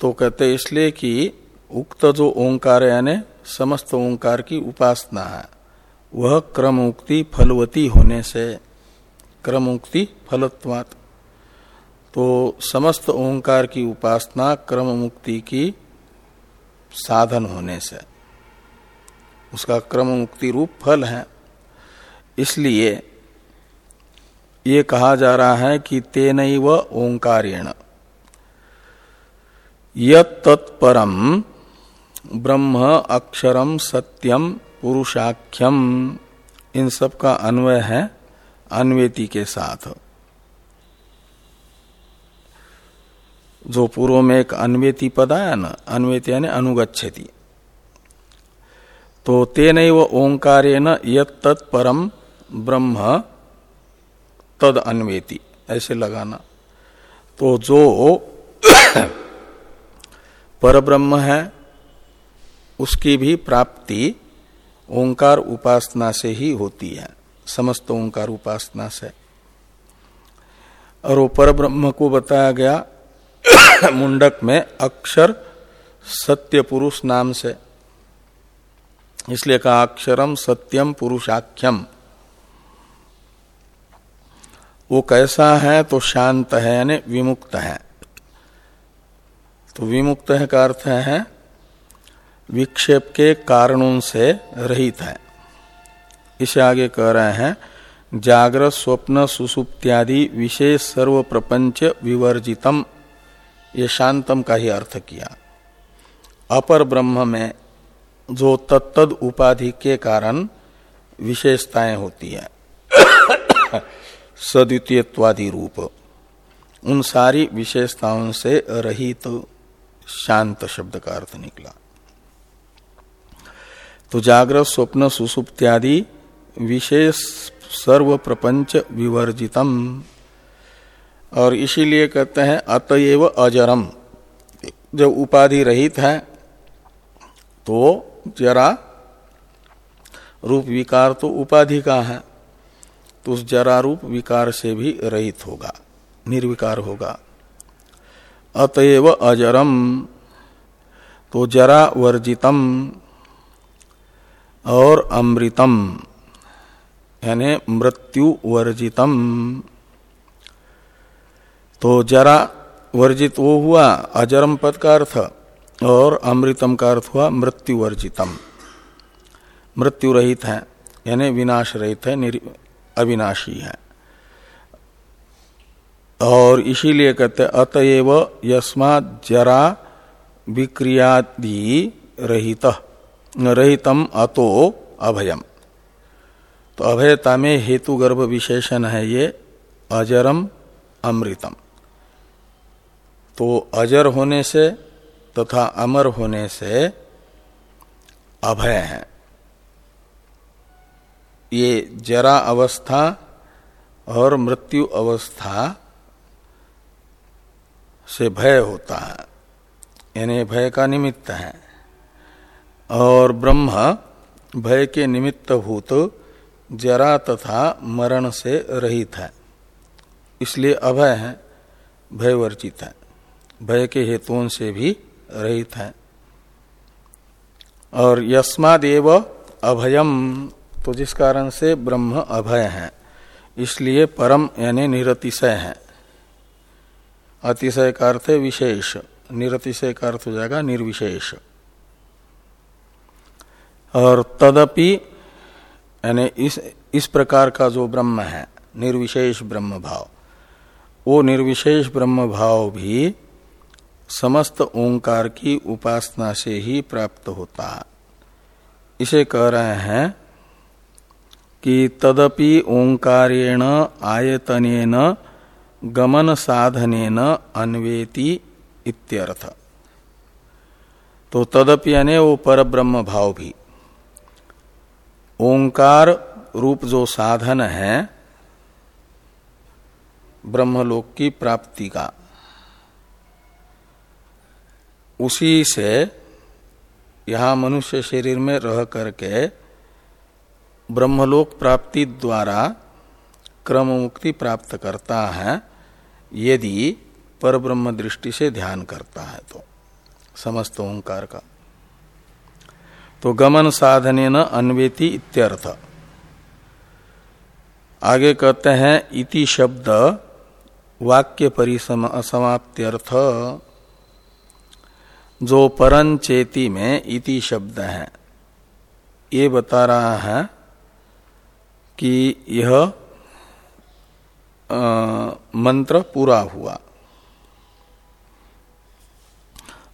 तो कहते इसलिए कि उक्त जो ओंकार यानी समस्त ओंकार की उपासना है, वह क्रम उक्ति फलवती होने से क्रम उक्ति फलत्वात तो समस्त ओंकार की उपासना क्रम मुक्ति की साधन होने से। उसका क्रम मुक्ति रूप फल है। इसलिए ये कहा जा रहा है कि तेन व ओंकारेण। यत्परम ब्रह्म अक्षरम सत्यम पुरुषाख्यम इन सब का अन्वय है अन्वेति के साथ। जो पूर्व में एक अन्वेति पद आया ना, अन्वेति यानी अनुगछति तो तेन ओंकारेण यत्तत्परम ब्रह्म तद अन्वेति, ऐसे लगाना। तो जो पर ब्रह्म है, उसकी भी प्राप्ति ओंकार उपासना से ही होती है। समस्त ओंकार उपासना से। और वो पर ब्रह्म को बताया गया मुंडक में अक्षर सत्य पुरुष नाम से। इसलिए कहा अक्षरम सत्यम पुरुषाख्यम। वो कैसा है तो शांत है, यानी विमुक्त है। तो विमुक्त है का अर्थ है, विक्षेप के कारणों से रहित है। इसे आगे कह रहे हैं जागृत स्वप्न, सुसुप्त्यादि, विशेष सर्व प्रपंच विवर्जितम। ये शांतम का ही अर्थ किया। अपर ब्रह्म में जो तत्तद उपाधि के कारण विशेषताएँ होती है सद्वितीयत्वादि रूप, उन सारी विशेषताओं से रहित तो शांत शब्द का अर्थ निकला। तो जागृत, स्वप्न, सुसुप्त्यादि विशेष सर्व प्रपंच विवर्जितम। और इसीलिए कहते हैं, अतएव अजरम। जब उपाधि रहित है तो जरा रूप विकार तो उपाधि का है तो उस जरा रूप विकार से भी रहित होगा, निर्विकार होगा। अतएव अजरम तो जरा वर्जितम और अमृतम, यानी मृत्यु वर्जितम। तो जरा वर्जित वो हुआ, अजरम पद का अर्थ, और अमृतम का अर्थ हुआ मृत्यु वर्जितम। मृत्यु रहित है, यानी विनाश रहित है अविनाशी है। और इसीलिए कहते अतएव यस्मा जरा विक्रियादि रहित, रहितम अतो अभयम। तो अभयता में हेतु गर्भ विशेषण है ये, अजरम, अमृतम। तो अजर होने से तथा अमर होने से अभय है। ये जरा अवस्था और मृत्यु अवस्था से भय होता है। यानी भय का निमित्त है। और ब्रह्म भय के निमित्त भूत जरा तथा मरण से रहित है। इसलिए अभय है भय वर्जित है। भय के हेतुओं से भी रहित है। और यस्मादेव अभयम तो जिस कारण से ब्रह्म अभय है, इसलिए परम यानी निरतिशय है। अतिशय का अर्थ विशेष, निरतिशय का अर्थ हो जाएगा निर्विशेष। और तदपि, यानी इस इस प्रकार का जो ब्रह्म है, निर्विशेष ब्रह्म भाव, वो निर्विशेष ब्रह्म भाव भी समस्त ओंकार की उपासना से ही प्राप्त होता। इसे कह रहे हैं कि तदपि ओंकारेण आयतनेन, गमन साधनेन अन्वेति इत्यर्थ। तो तदपि यानी वो पर ब्रह्म भाव भी। ओंकार रूप जो साधन है, ब्रह्मलोक की प्राप्ति का। उसी से यहाँ मनुष्य शरीर में रह करके ब्रह्मलोक प्राप्ति द्वारा क्रम मुक्ति प्राप्त करता है, यदि पर ब्रह्म दृष्टि से ध्यान करता है तो। समस्त ओंकार का। तो गमन साधने न अन्वेति इत्यर्थ। आगे कहते हैं, इति शब्द वाक्य परिसमाप्त्यर्थ जो परंचेती में इति शब्द है। ये बता रहा है कि यह मंत्र पूरा हुआ।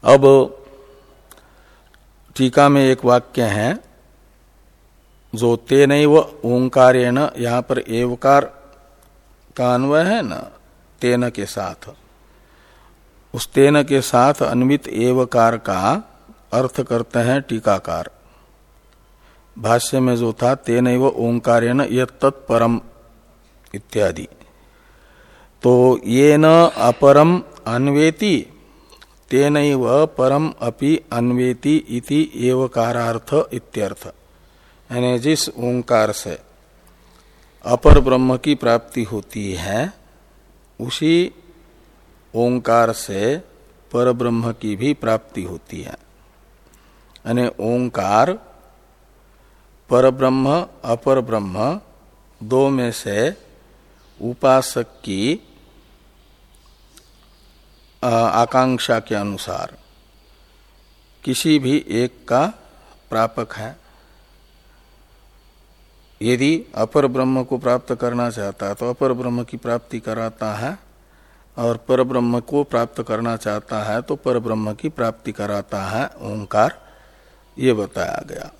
अब टीका में एक वाक्य है, जो तेन व ओंकार यहाँ पर एवकार का अन्वय है ना, तेन के साथ। उस तेन के साथ अन्वित एवकार का अर्थ करते हैं टीकाकार। भाष्य में जो था तेन व ओंकार तत्परम इत्यादि। तो ये न अपरम अन्वेति तेन परम अपि अन्वेति इति एवकारार्थ इत्यर्थ। यानी जिस ओंकार से अपर ब्रह्म की प्राप्ति होती है, उसी ओंकार से पर ब्रह्म की भी प्राप्ति होती है। यानी ओंकार पर ब्रह्म अपर ब्रह्म दो में से उपासक की आकांक्षा के अनुसार किसी भी एक का प्रापक है। यदि अपर ब्रह्म को प्राप्त करना चाहता है तो अपर ब्रह्म की प्राप्ति कराता है। और पर ब्रह्म को प्राप्त करना चाहता है तो पर ब्रह्म की प्राप्ति कराता है, ओंकार। ये बताया गया।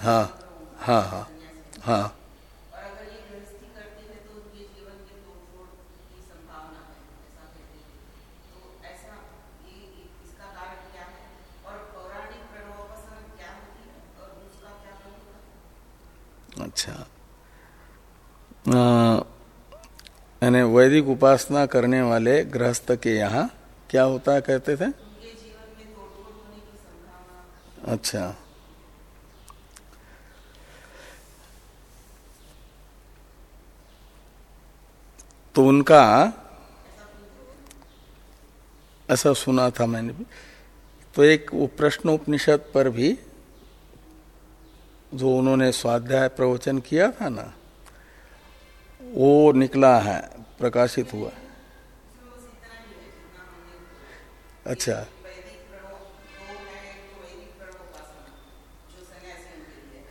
हाँ हाँ हाँ हाँ। अच्छा। यानी वैदिक उपासना करने वाले गृहस्थ के यहाँ क्या होता है कहते थे? अच्छा। तो उनका ऐसा सुना था मैंने भी। तो एक वो प्रश्न उपनिषद पर भी जो उन्होंने स्वाध्याय प्रवचन किया था ना, वो निकला है, प्रकाशित हुआ अच्छा।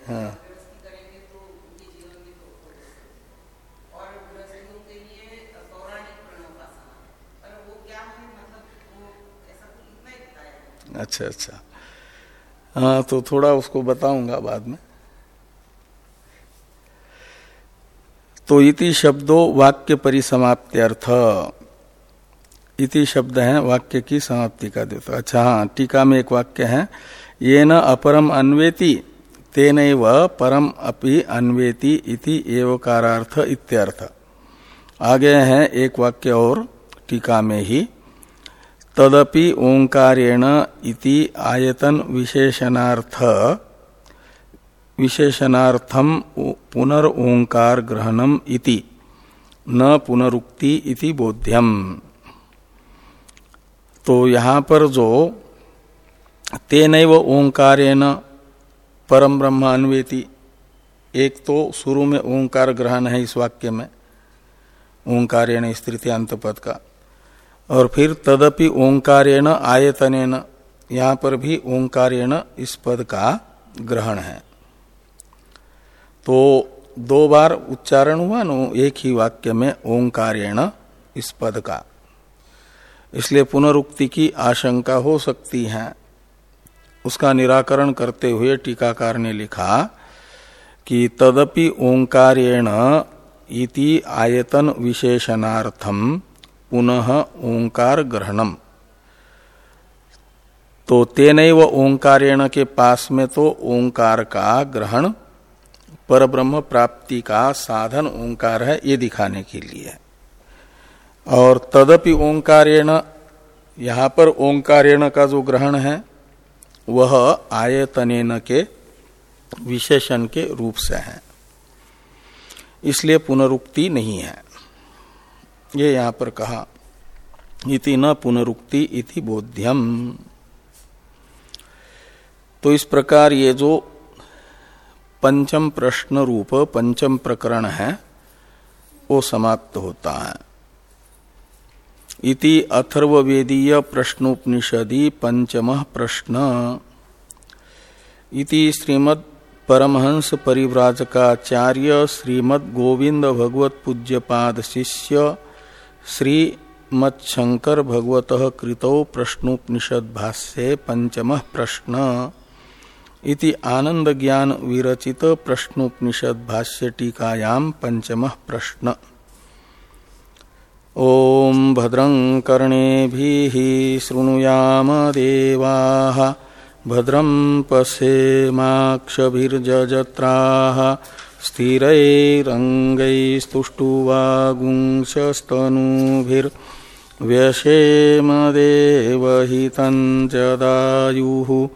हाँ। अच्छा अच्छा। हाँ तो थोड़ा उसको बताऊँगा बाद में। तो इति शब्दों वाक्य परिसमाप्त्यर्थ। इति शब्द है, वाक्य की समाप्ति का देता अच्छा हाँ टीका में एक वाक्य है ये न अपरम अन्वेति तेन परम अपि अन्वेति इति एवकारार्थ इत्यर्थ। आगे हैं एक वाक्य और, टीका में ही, तदपि ओंकारेण इति आयतन विशेषणार्थ। विशेषणार्थम पुनर ओंकार ग्रहणम इति। न पुनरुक्ति इति बोध्यम। तो यहाँ पर जो तेन ओंकारेण परम ब्रह्म अन्वेति, एक तो शुरू में ओंकार ग्रहण है इस वाक्य में, ओंकारेण स्त्रीत्यांत पद का। और फिर तदपि ओंकारेण आयतनेन, यहाँ पर भी ओंकारेण इस पद का ग्रहण है। तो दो बार उच्चारण हुआ, न, एक ही वाक्य में ओंकारेण इस पद का। इसलिए पुनरुक्ति की आशंका हो सकती है। उसका निराकरण करते हुए टीकाकार ने लिखा कि तदपि ओंकारेण इति आयतन विशेषणार्थम पुनः ओंकार ग्रहणम। तो तेन ओंकारेण के पास में तो ओंकार का ग्रहण पर ब्रह्म प्राप्ति का साधन ओंकार है ये दिखाने के लिए। और तदपि ओंकारेण, यहाँ पर ओंकारेण का जो ग्रहण है, वह आयतनेन के विशेषण के रूप से है। इसलिए पुनरुक्ति नहीं है। ये यहाँ पर कहा, इति न पुनरुक्ति इति बोध्यम। तो इस प्रकार ये जो पंचम प्रश्न रूप, पंचम प्रकरण है, वो समाप्त होता है। इति अथर्वेदीय प्रश्नोपनिषदि पंचम प्रश्न। इति श्रीमद परमहंस परिव्राजकाचार्य श्रीमद गोविंद भगवत पूज्यपाद शिष्य श्री मच्छंकर भगवत कृतो प्रश्नोपनिषद भाष्ये पंचम प्रश्न। इति आनंद ज्ञान विरचित प्रश्नोपनिषद भाष्य टीकायाम पंचम प्रश्न। ओम भद्रं कर्णे शृणुयाम देवा, भद्रं पश्येमाक्षभिर्जत्रा स्थिरैरङ्गैस्तुष्टुवागुंशस्तनूभिर्व्यशेम देवहितं च दायुः